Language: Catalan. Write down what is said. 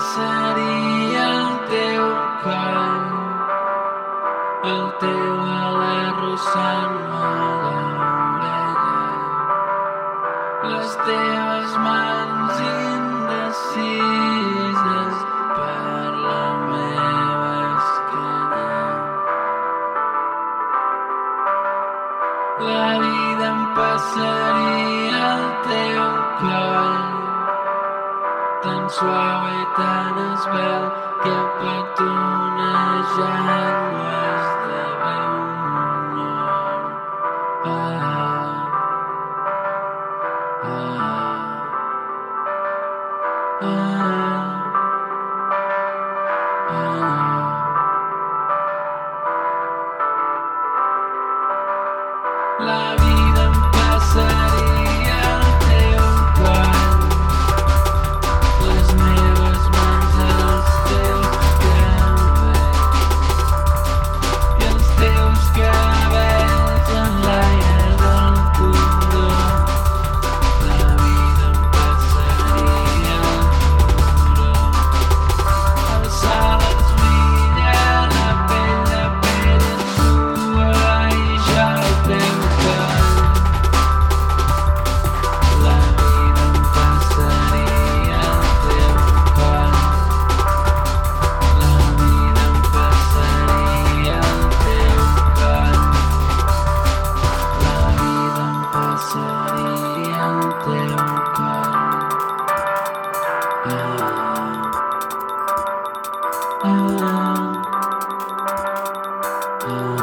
seria el teu cant, el teu alè arrossant-me l'orella, les teves mans indecises per la meva esquena. La vida em passaria soirée t'as un spell que peut tout ne jamais Oh.